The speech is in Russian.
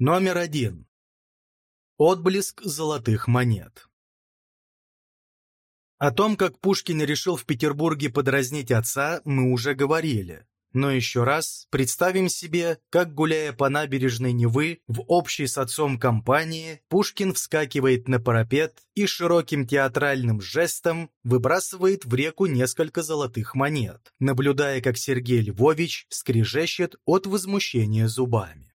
Номер один. Отблеск золотых монет. О том, как Пушкин решил в Петербурге подразнить отца, мы уже говорили. Но еще раз представим себе, как, гуляя по набережной Невы в общей с отцом компании, Пушкин вскакивает на парапет и широким театральным жестом выбрасывает в реку несколько золотых монет, наблюдая, как Сергей Львович скрежещет от возмущения зубами.